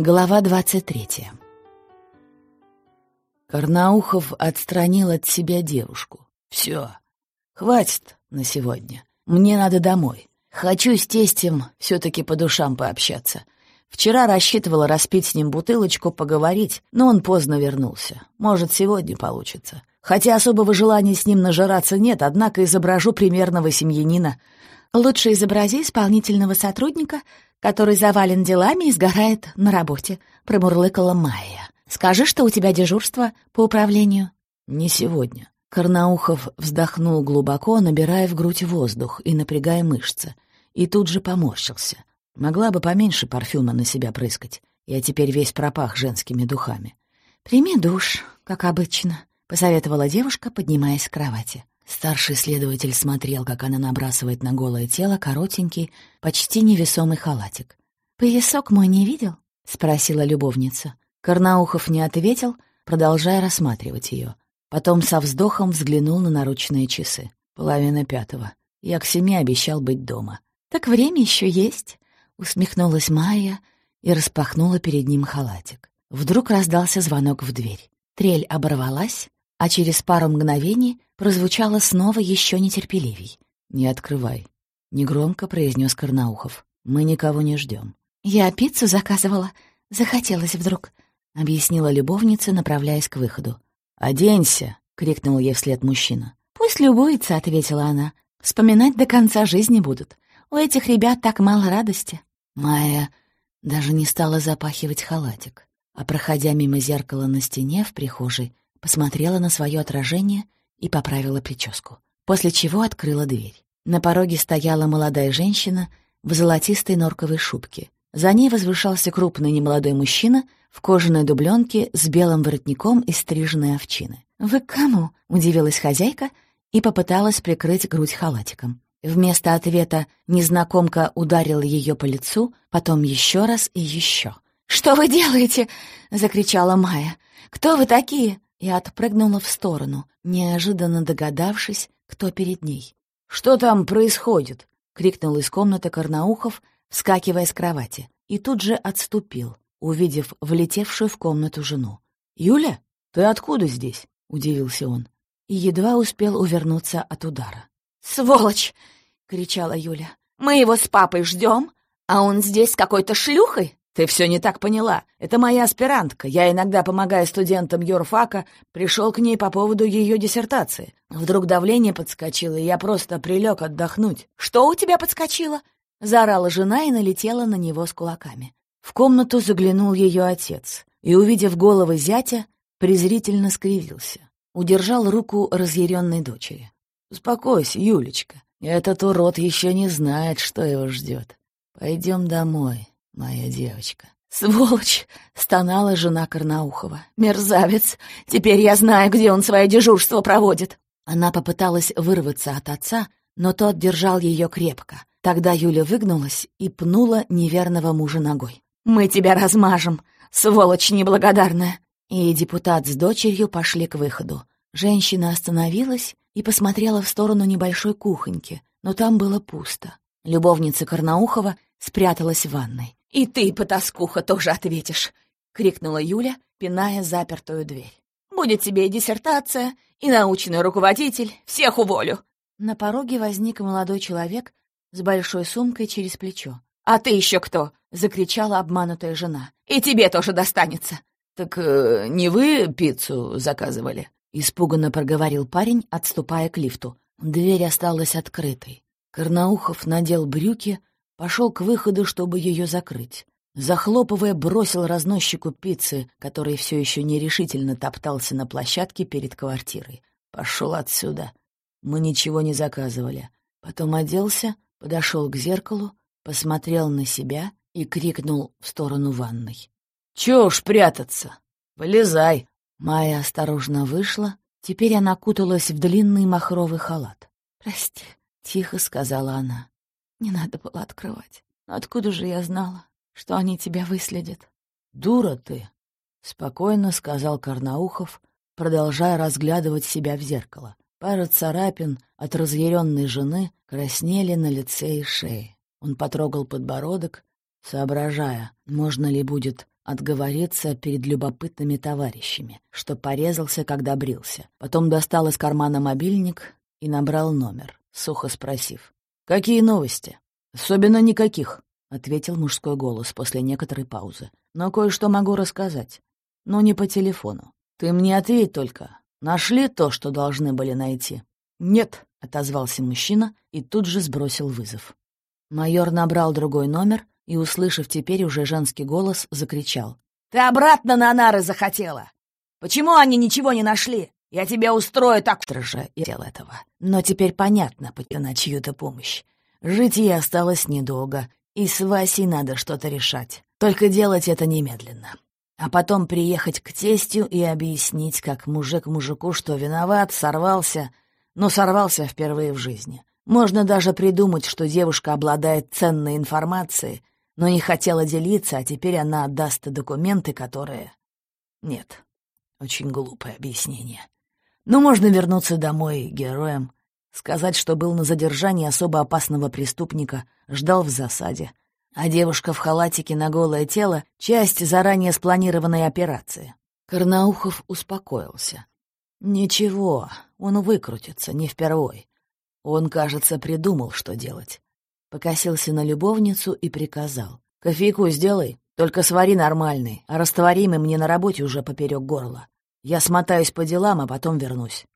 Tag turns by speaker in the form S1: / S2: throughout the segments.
S1: Глава двадцать третья. Карнаухов отстранил от себя девушку. «Все, хватит на сегодня. Мне надо домой. Хочу с тестем все-таки по душам пообщаться. Вчера рассчитывала распить с ним бутылочку, поговорить, но он поздно вернулся. Может, сегодня получится. Хотя особого желания с ним нажираться нет, однако изображу примерного семьянина.
S2: Лучше изобрази исполнительного сотрудника, который завален делами и сгорает на работе», — промурлыкала Майя. «Скажи, что у тебя дежурство по управлению».
S1: «Не сегодня». Карнаухов вздохнул глубоко, набирая в грудь воздух и напрягая мышцы, и тут же поморщился. Могла бы поменьше парфюма на себя прыскать. Я теперь весь пропах женскими духами.
S2: «Прими душ, как обычно», — посоветовала девушка, поднимаясь с кровати.
S1: Старший следователь смотрел, как она набрасывает на голое тело коротенький, почти невесомый халатик.
S2: «Поясок мой не видел?»
S1: — спросила любовница. Карнаухов не ответил, продолжая рассматривать ее. Потом со вздохом взглянул на наручные часы. Половина пятого. Я к семи обещал быть дома.
S2: «Так время еще есть»,
S1: Усмехнулась Майя и распахнула перед ним халатик. Вдруг раздался звонок в дверь. Трель оборвалась, а через пару мгновений прозвучало снова еще нетерпеливей. «Не открывай», — негромко произнес Карнаухов. «Мы никого не ждем.
S2: «Я пиццу заказывала. Захотелось вдруг», — объяснила любовница, направляясь к выходу.
S1: «Оденься!» — крикнул ей вслед мужчина.
S2: «Пусть любуется», — ответила она. «Вспоминать до конца жизни будут. У этих ребят так мало радости».
S1: Майя даже не стала запахивать халатик, а, проходя мимо зеркала на стене в прихожей, посмотрела на свое отражение и поправила прическу, после чего открыла дверь. На пороге стояла молодая женщина в золотистой норковой шубке. За ней возвышался крупный немолодой мужчина в кожаной дубленке с белым воротником из стриженной овчины.
S2: «Вы кому?» — удивилась хозяйка и попыталась прикрыть грудь халатиком. Вместо ответа незнакомка ударила ее по лицу, потом еще раз и еще. «Что вы делаете?» — закричала Майя. «Кто вы такие?» И отпрыгнула в сторону, неожиданно догадавшись, кто перед ней.
S1: «Что там происходит?» — крикнул из комнаты Карнаухов, вскакивая с кровати, и тут же отступил, увидев влетевшую в комнату жену. «Юля, ты откуда здесь?» — удивился он, и едва успел увернуться от удара.
S2: «Сволочь!» — кричала Юля. «Мы его с папой ждем, а он здесь с какой-то шлюхой?»
S1: «Ты все не так поняла. Это моя аспирантка. Я иногда помогаю студентам юрфака. Пришел к ней по поводу ее диссертации. Вдруг давление подскочило, и я просто прилег отдохнуть».
S2: «Что у тебя подскочило?» — заорала жена и налетела на него с кулаками.
S1: В комнату заглянул ее отец и, увидев головы зятя, презрительно скривился. Удержал руку разъяренной дочери. «Успокойся, Юлечка. Этот урод еще не знает, что его ждет. Пойдем домой, моя девочка».
S2: «Сволочь!» — стонала жена Карнаухова. «Мерзавец! Теперь я знаю, где он свое дежурство проводит!»
S1: Она попыталась вырваться от отца, но тот держал ее крепко. Тогда Юля выгнулась и пнула неверного мужа ногой.
S2: «Мы тебя размажем, сволочь неблагодарная!»
S1: И депутат с дочерью пошли к выходу. Женщина остановилась и посмотрела в сторону небольшой кухоньки, но там было пусто. Любовница Карнаухова спряталась в ванной.
S2: «И ты, потаскуха, тоже ответишь!» — крикнула Юля, пиная запертую дверь. «Будет тебе и диссертация, и научный руководитель, всех уволю!»
S1: На пороге возник молодой человек с большой сумкой через плечо.
S2: «А ты еще кто?» — закричала обманутая жена. «И тебе тоже достанется!»
S1: «Так э, не вы пиццу заказывали?» — испуганно проговорил парень, отступая к лифту. Дверь осталась открытой. Карнаухов надел брюки, пошел к выходу, чтобы ее закрыть. Захлопывая, бросил разносчику пиццы, который все еще нерешительно топтался на площадке перед квартирой. Пошел отсюда. Мы ничего не заказывали. Потом оделся, подошел к зеркалу, посмотрел на себя и крикнул в сторону ванной. «Чего уж прятаться? Вылезай!» Майя осторожно вышла. Теперь она куталась в длинный махровый халат.
S2: «Прости», — тихо сказала она. «Не надо было открывать. откуда же я знала, что они тебя выследят?»
S1: «Дура ты», — спокойно сказал Карнаухов, продолжая разглядывать себя в зеркало. Пара царапин от разъяренной жены краснели на лице и шее. Он потрогал подбородок, соображая, можно ли будет отговориться перед любопытными товарищами, что порезался, когда брился. Потом достал из кармана мобильник и набрал номер, сухо спросив. «Какие новости?» «Особенно никаких», — ответил мужской голос после некоторой паузы. «Но кое-что могу рассказать. Но не по телефону. Ты мне ответь только. Нашли то, что должны были найти?» «Нет», — отозвался мужчина и тут же сбросил вызов. Майор набрал другой номер и, услышав теперь уже женский голос, закричал. «Ты обратно на нары захотела! Почему они ничего не нашли? Я тебя устрою так же и дел этого. Но теперь понятно, на чью-то помощь. Жить ей осталось недолго, и с Васей надо что-то решать. Только делать это немедленно. А потом приехать к тестю и объяснить, как мужик мужику, что виноват, сорвался, но сорвался впервые в жизни. Можно даже придумать, что девушка обладает ценной информацией, но не хотела делиться, а теперь она отдаст документы, которые... Нет, очень глупое объяснение. Но можно вернуться домой героем, сказать, что был на задержании особо опасного преступника, ждал в засаде. А девушка в халатике на голое тело — часть заранее спланированной операции. Карнаухов успокоился. Ничего, он выкрутится, не впервой. Он, кажется, придумал, что делать. Покосился на любовницу и приказал. «Кофейку сделай, только свари нормальный, а растворимый мне на работе уже поперек горла. Я смотаюсь по делам, а потом вернусь».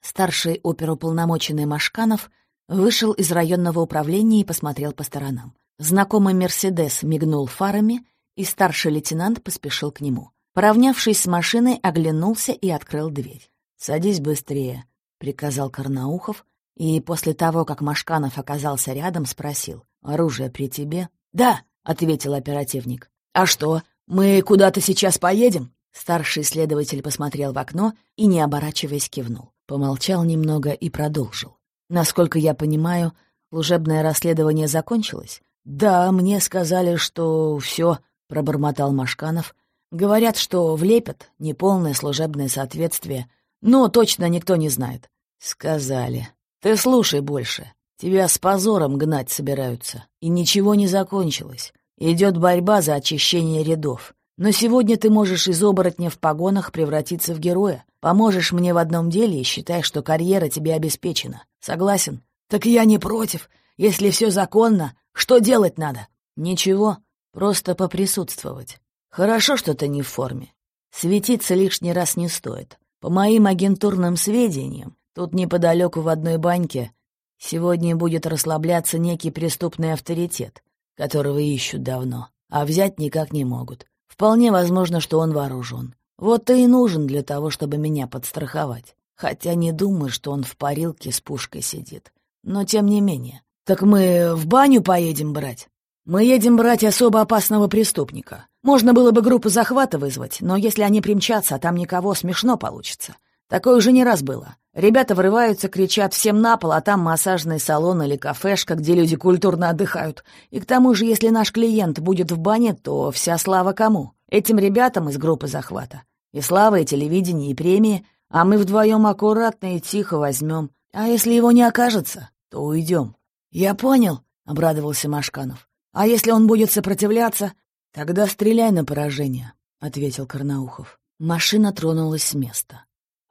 S1: Старший оперуполномоченный Машканов вышел из районного управления и посмотрел по сторонам. Знакомый «Мерседес» мигнул фарами, и старший лейтенант поспешил к нему. Поравнявшись с машиной, оглянулся и открыл дверь. «Садись быстрее», — приказал Карнаухов, и после того, как Машканов оказался рядом, спросил. «Оружие при тебе?» «Да», — ответил оперативник. «А что, мы куда-то сейчас поедем?» Старший следователь посмотрел в окно и, не оборачиваясь, кивнул. Помолчал немного и продолжил. «Насколько я понимаю, служебное расследование закончилось?» «Да, мне сказали, что все, пробормотал Машканов. «Говорят, что влепят неполное служебное соответствие, но точно никто не знает». «Сказали. Ты слушай больше. Тебя с позором гнать собираются. И ничего не закончилось. Идет борьба за очищение рядов. Но сегодня ты можешь из оборотня в погонах превратиться в героя. Поможешь мне в одном деле и считай, что карьера тебе обеспечена. Согласен? Так я не против. Если все законно, что делать надо? Ничего, просто поприсутствовать. Хорошо, что ты не в форме. Светиться лишний раз не стоит. По моим агентурным сведениям, тут неподалеку в одной баньке сегодня будет расслабляться некий преступный авторитет, которого ищут давно, а взять никак не могут. Вполне возможно, что он вооружен. Вот ты и нужен для того, чтобы меня подстраховать. Хотя не думаю, что он в парилке с пушкой сидит. Но тем не менее. Так мы в баню поедем брать? Мы едем брать особо опасного преступника. Можно было бы группу захвата вызвать, но если они примчатся, а там никого, смешно получится. Такое уже не раз было. Ребята врываются, кричат всем на пол, а там массажный салон или кафешка, где люди культурно отдыхают. И к тому же, если наш клиент будет в бане, то вся слава кому? Этим ребятам из группы захвата. И слава, и телевидение, и премии. А мы вдвоем аккуратно и тихо возьмем. А если его не окажется, то уйдем. «Я понял», — обрадовался Машканов. «А если он будет сопротивляться?» «Тогда стреляй на поражение», — ответил Карнаухов. Машина тронулась с места.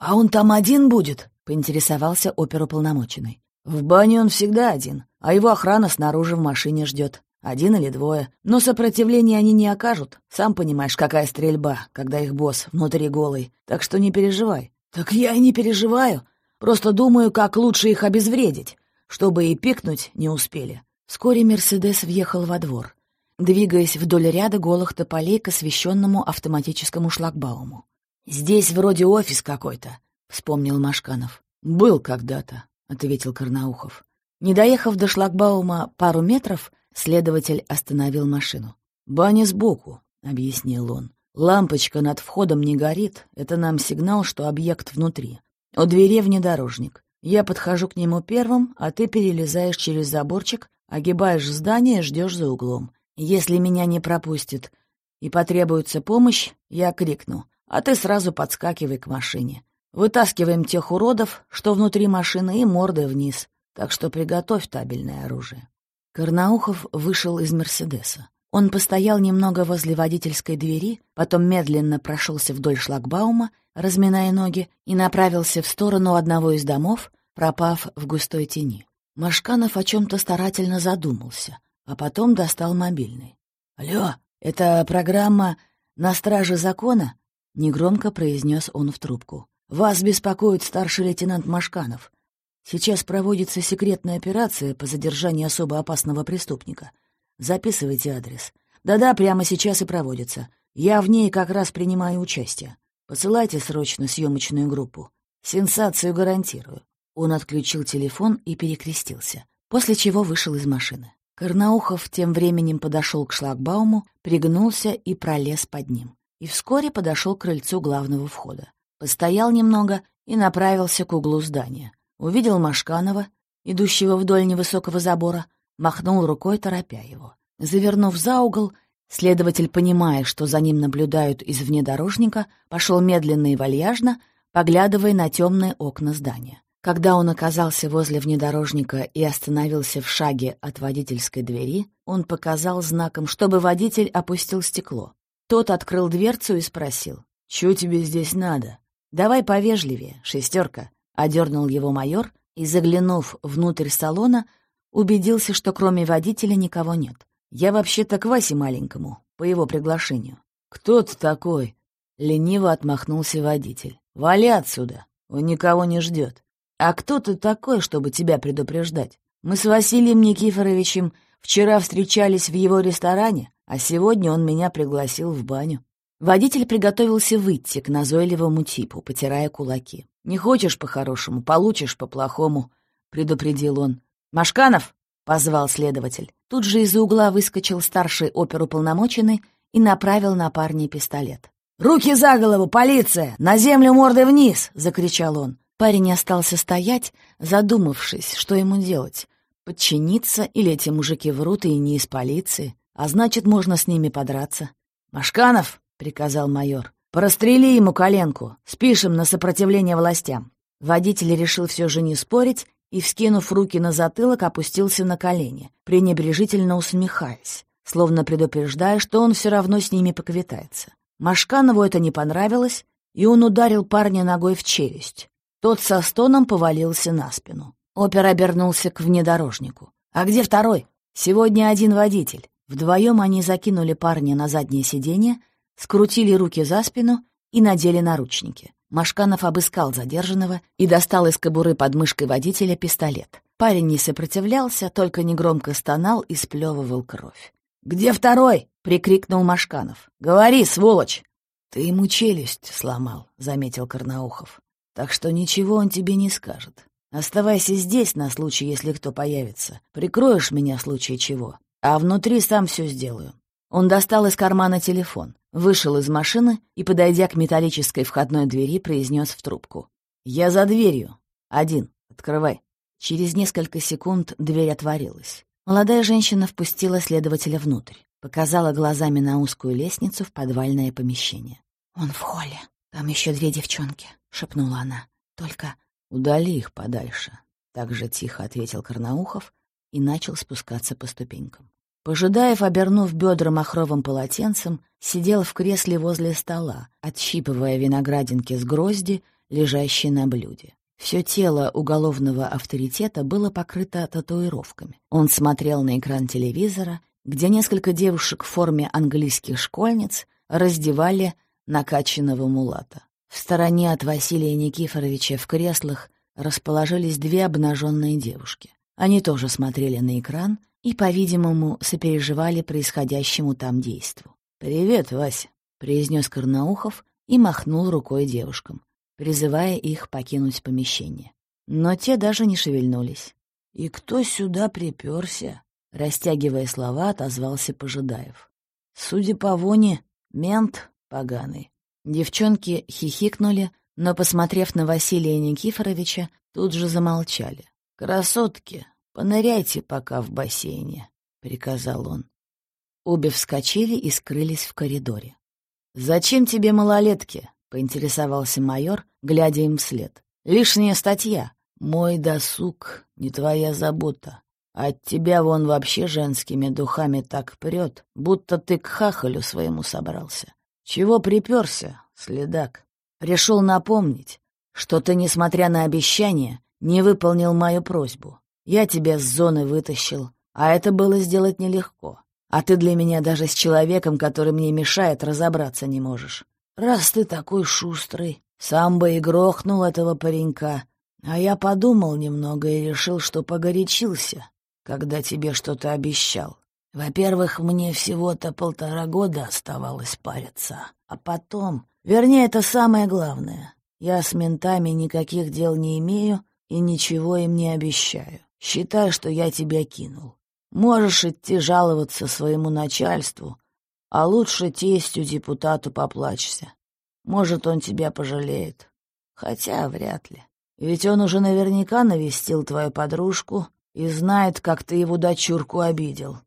S1: «А он там один будет?» — поинтересовался оперуполномоченный. «В бане он всегда один, а его охрана снаружи в машине ждет. Один или двое. Но сопротивления они не окажут. Сам понимаешь, какая стрельба, когда их босс внутри голый. Так что не переживай». «Так я и не переживаю. Просто думаю, как лучше их обезвредить, чтобы и пикнуть не успели». Вскоре «Мерседес» въехал во двор, двигаясь вдоль ряда голых тополей к освещенному автоматическому шлагбауму. «Здесь вроде офис какой-то», — вспомнил Машканов. «Был когда-то», — ответил Карнаухов. Не доехав до шлагбаума пару метров, следователь остановил машину. «Баня сбоку», — объяснил он. «Лампочка над входом не горит. Это нам сигнал, что объект внутри. У двери внедорожник. Я подхожу к нему первым, а ты перелезаешь через заборчик, огибаешь здание ждешь за углом. Если меня не пропустит и потребуется помощь, я крикну а ты сразу подскакивай к машине. Вытаскиваем тех уродов, что внутри машины, и мордой вниз. Так что приготовь табельное оружие». Карнаухов вышел из «Мерседеса». Он постоял немного возле водительской двери, потом медленно прошелся вдоль шлагбаума, разминая ноги, и направился в сторону одного из домов, пропав в густой тени. Машканов о чем-то старательно задумался, а потом достал мобильный. «Алло, это программа «На страже закона»?» — негромко произнес он в трубку. «Вас беспокоит старший лейтенант Машканов. Сейчас проводится секретная операция по задержанию особо опасного преступника. Записывайте адрес. Да-да, прямо сейчас и проводится. Я в ней как раз принимаю участие. Посылайте срочно съемочную группу. Сенсацию гарантирую». Он отключил телефон и перекрестился, после чего вышел из машины. Карнаухов тем временем подошел к шлагбауму, пригнулся и пролез под ним. И вскоре подошел к крыльцу главного входа. Постоял немного и направился к углу здания. Увидел Машканова, идущего вдоль невысокого забора, махнул рукой, торопя его. Завернув за угол, следователь, понимая, что за ним наблюдают из внедорожника, пошел медленно и вальяжно, поглядывая на темные окна здания. Когда он оказался возле внедорожника и остановился в шаге от водительской двери, он показал знаком, чтобы водитель опустил стекло. Тот открыл дверцу и спросил, «Чё тебе здесь надо?» «Давай повежливее, шестерка», — одернул его майор и, заглянув внутрь салона, убедился, что кроме водителя никого нет. «Я вообще-то к Васе маленькому, по его приглашению». «Кто ты такой?» — лениво отмахнулся водитель. «Вали отсюда, он никого не ждет. «А кто ты такой, чтобы тебя предупреждать? Мы с Василием Никифоровичем вчера встречались в его ресторане, а сегодня он меня пригласил в баню». Водитель приготовился выйти к назойливому типу, потирая кулаки. «Не хочешь по-хорошему, получишь по-плохому», — предупредил он. «Машканов!» — позвал следователь. Тут же из-за угла выскочил старший оперуполномоченный и направил на парня пистолет. «Руки за голову, полиция! На землю мордой вниз!» — закричал он. Парень остался стоять, задумавшись, что ему делать. Подчиниться или эти мужики врут и не из полиции, а значит, можно с ними подраться. «Машканов!» — приказал майор. «Прострели ему коленку, спишем на сопротивление властям». Водитель решил все же не спорить и, вскинув руки на затылок, опустился на колени, пренебрежительно усмехаясь, словно предупреждая, что он все равно с ними поквитается. Машканову это не понравилось, и он ударил парня ногой в челюсть. Тот со стоном повалился на спину. Опер обернулся к внедорожнику. «А где второй?» «Сегодня один водитель». Вдвоем они закинули парня на заднее сиденье, скрутили руки за спину и надели наручники. Машканов обыскал задержанного и достал из кобуры под мышкой водителя пистолет. Парень не сопротивлялся, только негромко стонал и сплевывал кровь. «Где второй?» — прикрикнул Машканов. «Говори, сволочь!» «Ты ему челюсть сломал», — заметил Карнаухов. Так что ничего он тебе не скажет. Оставайся здесь на случай, если кто появится. Прикроешь меня в случае чего. А внутри сам все сделаю». Он достал из кармана телефон, вышел из машины и, подойдя к металлической входной двери, произнес в трубку. «Я за дверью. Один. Открывай». Через несколько секунд дверь отворилась. Молодая женщина впустила следователя внутрь, показала глазами на узкую лестницу в подвальное помещение. «Он в холле. Там еще две девчонки шепнула она. «Только удали их подальше», — так же тихо ответил Карнаухов и начал спускаться по ступенькам. Пожидаев, обернув бедра махровым полотенцем, сидел в кресле возле стола, отщипывая виноградинки с грозди, лежащие на блюде. Все тело уголовного авторитета было покрыто татуировками. Он смотрел на экран телевизора, где несколько девушек в форме английских школьниц раздевали накачанного мулата. В стороне от Василия Никифоровича в креслах расположились две обнаженные девушки. Они тоже смотрели на экран и, по-видимому, сопереживали происходящему там действу. «Привет, Вася», — произнес Карнаухов и махнул рукой девушкам, призывая их покинуть помещение. Но те даже не шевельнулись. «И кто сюда приперся?» — растягивая слова, отозвался Пожидаев. «Судя по воне, мент поганый. Девчонки хихикнули, но, посмотрев на Василия Никифоровича, тут же замолчали. «Красотки, поныряйте пока в бассейне», — приказал он. Обе вскочили и скрылись в коридоре. «Зачем тебе малолетки?» — поинтересовался майор, глядя им вслед. «Лишняя статья. Мой досуг — не твоя забота», От тебя вон вообще женскими духами так прет, будто ты к хахалю своему собрался. Чего приперся, следак? Решил напомнить, что ты, несмотря на обещание, не выполнил мою просьбу. Я тебя с зоны вытащил, а это было сделать нелегко. А ты для меня даже с человеком, который мне мешает, разобраться не можешь. Раз ты такой шустрый, сам бы и грохнул этого паренька. А я подумал немного и решил, что погорячился, когда тебе что-то обещал. Во-первых, мне всего-то полтора года оставалось париться, а потом... Вернее, это самое главное. Я с ментами никаких дел не имею и ничего им не обещаю. Считай, что я тебя кинул. Можешь идти жаловаться своему начальству, а лучше тестю депутату поплачься. Может, он тебя пожалеет. Хотя вряд ли. Ведь он уже наверняка навестил твою подружку и знает, как ты его дочурку обидел.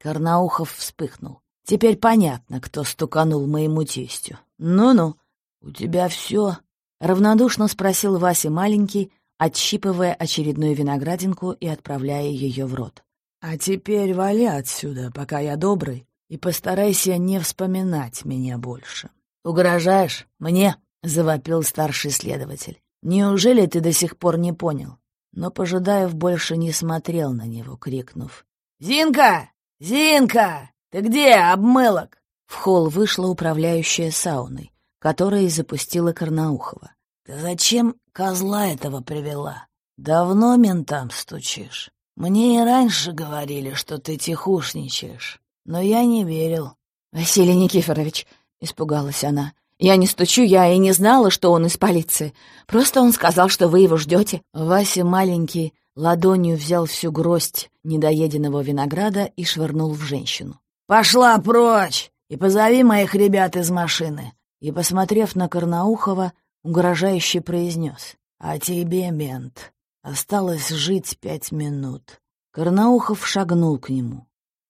S1: Карнаухов вспыхнул. Теперь понятно, кто стуканул моему тестю. Ну-ну, у тебя все. Равнодушно спросил Вася маленький, отщипывая очередную виноградинку и отправляя ее в рот. «А теперь вали отсюда, пока я добрый, и постарайся не вспоминать меня больше». «Угрожаешь? Мне?» — завопил старший следователь. «Неужели ты до сих пор не понял?» Но Пожидаев больше не смотрел на него, крикнув. «Зинка! Зинка! Ты где, обмылок?» В холл вышла управляющая сауной, которая и запустила Карнаухова. «Ты зачем козла этого привела? Давно ментам стучишь? Мне и раньше говорили, что ты тихушничаешь, но я не верил».
S2: «Василий Никифорович», — испугалась она, — «я не стучу, я и не знала, что он из полиции. Просто он сказал, что вы его ждете».
S1: Вася маленький ладонью взял всю гроздь недоеденного винограда и швырнул в женщину. «Пошла прочь и позови моих ребят из машины!» И, посмотрев на Карнаухова, угрожающе произнес. «А тебе, мент, осталось жить пять минут». Карнаухов шагнул к нему.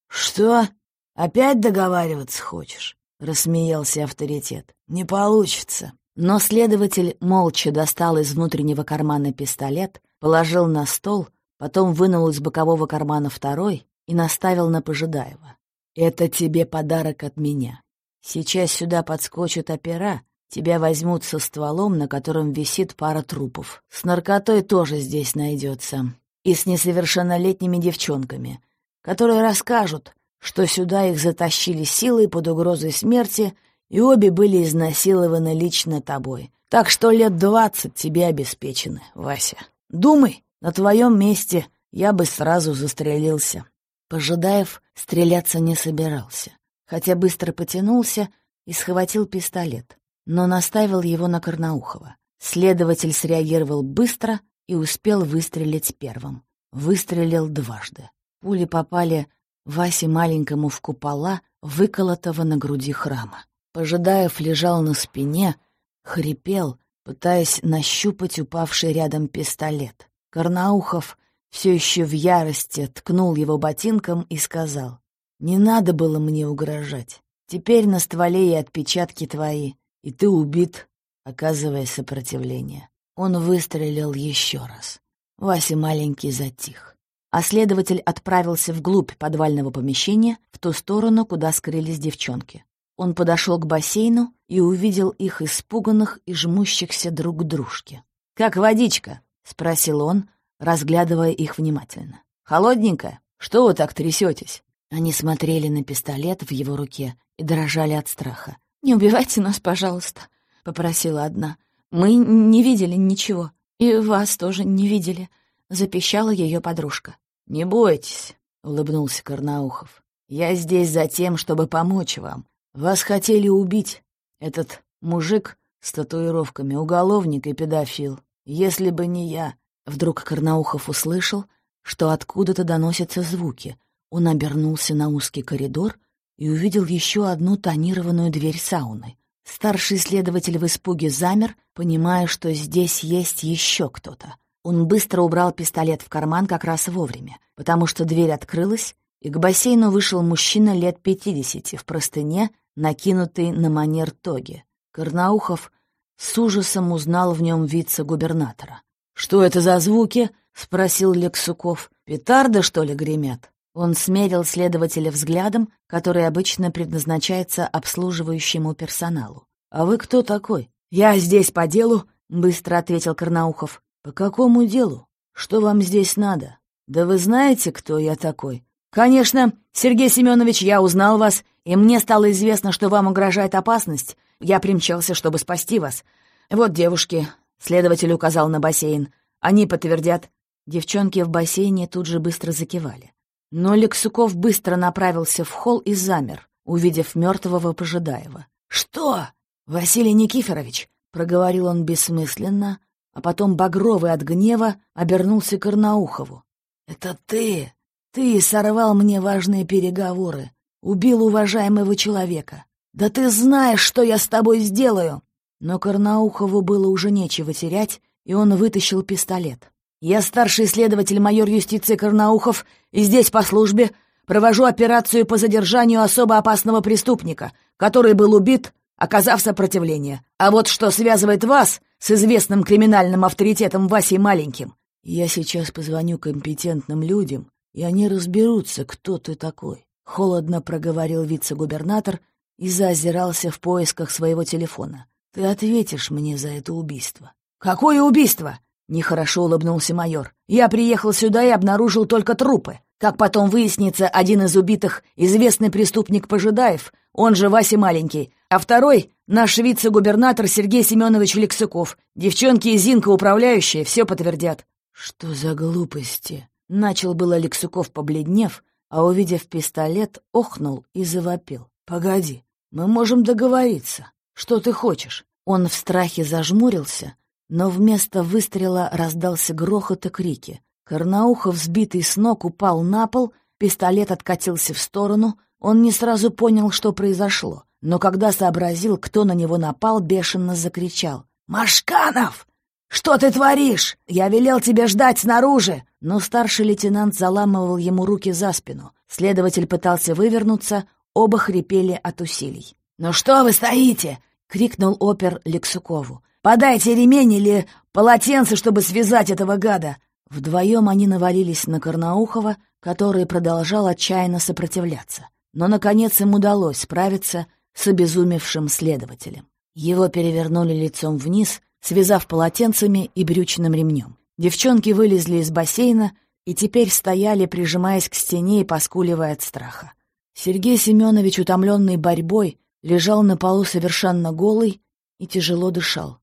S1: «Что? Опять договариваться хочешь?» — рассмеялся авторитет. «Не получится». Но следователь молча достал из внутреннего кармана пистолет, положил на стол, потом вынул из бокового кармана второй и наставил на Пожидаева. «Это тебе подарок от меня. Сейчас сюда подскочат опера, тебя возьмут со стволом, на котором висит пара трупов. С наркотой тоже здесь найдется. И с несовершеннолетними девчонками, которые расскажут, что сюда их затащили силой под угрозой смерти, и обе были изнасилованы лично тобой. Так что лет двадцать тебе обеспечены, Вася. Думай, на твоем месте я бы сразу застрелился». Пожидаев стреляться не собирался, хотя быстро потянулся и схватил пистолет, но наставил его на Карнаухова. Следователь среагировал быстро и успел выстрелить первым. Выстрелил дважды. Пули попали Васе маленькому в купола, выколотого на груди храма. Пожидаев лежал на спине, хрипел, пытаясь нащупать упавший рядом пистолет. Карнаухов все еще в ярости ткнул его ботинком и сказал, «Не надо было мне угрожать. Теперь на стволе и отпечатки твои, и ты убит, оказывая сопротивление». Он выстрелил еще раз. Вася маленький затих. А следователь отправился вглубь подвального помещения, в ту сторону, куда скрылись девчонки. Он подошел к бассейну и увидел их испуганных и жмущихся друг к дружке. «Как водичка?» — спросил он, разглядывая их внимательно. «Холодненько? Что вы так трясетесь?» Они смотрели на пистолет в его руке и дрожали от страха.
S2: «Не убивайте нас, пожалуйста», — попросила одна. «Мы не видели ничего. И вас тоже не видели», — запищала ее подружка.
S1: «Не бойтесь», — улыбнулся Карнаухов. «Я здесь за тем, чтобы помочь вам. Вас хотели убить. Этот мужик с татуировками, уголовник и педофил. Если бы не я, Вдруг Карнаухов услышал, что откуда-то доносятся звуки. Он обернулся на узкий коридор и увидел еще одну тонированную дверь сауны. Старший следователь в испуге замер, понимая, что здесь есть еще кто-то. Он быстро убрал пистолет в карман как раз вовремя, потому что дверь открылась, и к бассейну вышел мужчина лет пятидесяти в простыне, накинутый на манер тоги. Карнаухов с ужасом узнал в нем вице-губернатора. «Что это за звуки?» — спросил Лексуков. Петарды, что ли, гремят?» Он смерил следователя взглядом, который обычно предназначается обслуживающему персоналу. «А вы кто такой?» «Я здесь по делу», — быстро ответил Карнаухов. «По какому делу? Что вам здесь надо? Да вы знаете, кто я такой?» «Конечно, Сергей Семенович, я узнал вас, и мне стало известно, что вам угрожает опасность. Я примчался, чтобы спасти вас. Вот девушки», — следователь указал на бассейн. «Они подтвердят». Девчонки в бассейне тут же быстро закивали. Но Лексуков быстро направился в холл и замер, увидев мертвого Пожидаева. «Что? Василий Никифорович?» — проговорил он бессмысленно, а потом, багровый от гнева, обернулся к Арнаухову. «Это ты! Ты сорвал мне важные переговоры, убил уважаемого человека. Да ты знаешь, что я с тобой сделаю!» Но Карнаухову было уже нечего терять, и он вытащил пистолет. Я старший следователь майор юстиции Карнаухов и здесь по службе провожу операцию по задержанию особо опасного преступника, который был убит, оказав сопротивление. А вот что связывает вас с известным криминальным авторитетом Васей Маленьким? Я сейчас позвоню компетентным людям, и они разберутся, кто ты такой. Холодно проговорил вице-губернатор и заозирался в поисках своего телефона. Ты ответишь мне за это убийство. Какое убийство? Нехорошо улыбнулся майор. «Я приехал сюда и обнаружил только трупы. Как потом выяснится, один из убитых — известный преступник Пожидаев, он же Вася Маленький, а второй — наш вице-губернатор Сергей Семенович Лексыков. Девчонки и Зинка, управляющие, все подтвердят». «Что за глупости?» Начал было Лексуков, побледнев, а, увидев пистолет, охнул и завопил. «Погоди, мы можем договориться. Что ты хочешь?» Он в страхе зажмурился, но вместо выстрела раздался грохот и крики. Карнаухов, сбитый с ног, упал на пол, пистолет откатился в сторону. Он не сразу понял, что произошло, но когда сообразил, кто на него напал, бешено закричал. «Машканов! Что ты творишь? Я велел тебе ждать снаружи!» Но старший лейтенант заламывал ему руки за спину. Следователь пытался вывернуться, оба хрипели от усилий. «Ну что вы стоите?» — крикнул опер Лексукову. Подайте ремень или полотенце, чтобы связать этого гада!» Вдвоем они навалились на Карнаухова, который продолжал отчаянно сопротивляться. Но, наконец, им удалось справиться с обезумевшим следователем. Его перевернули лицом вниз, связав полотенцами и брючным ремнем. Девчонки вылезли из бассейна и теперь стояли, прижимаясь к стене и поскуливая от страха. Сергей Семенович, утомленный борьбой, лежал на полу совершенно голый и тяжело дышал.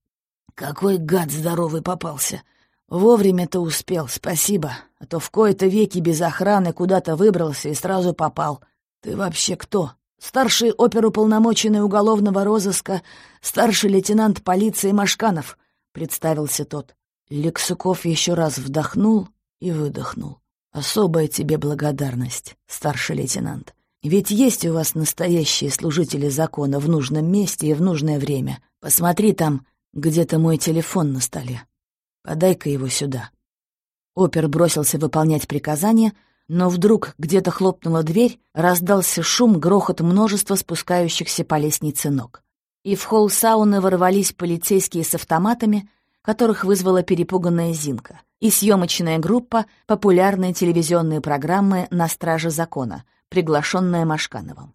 S1: Какой гад здоровый попался. Вовремя-то успел, спасибо. А то в кои-то веки без охраны куда-то выбрался и сразу попал. Ты вообще кто? Старший оперуполномоченный уголовного розыска, старший лейтенант полиции Машканов, представился тот. Лексуков еще раз вдохнул и выдохнул. Особая тебе благодарность, старший лейтенант. Ведь есть у вас настоящие служители закона в нужном месте и в нужное время. Посмотри там, где-то мой телефон на столе. Подай-ка его сюда. Опер бросился выполнять приказание, но вдруг где-то хлопнула дверь, раздался шум, грохот множества спускающихся по лестнице ног. И в холл сауны ворвались полицейские с автоматами, которых вызвала перепуганная Зинка, и съемочная группа популярной телевизионной программы «На страже закона», приглашенная Машкановым.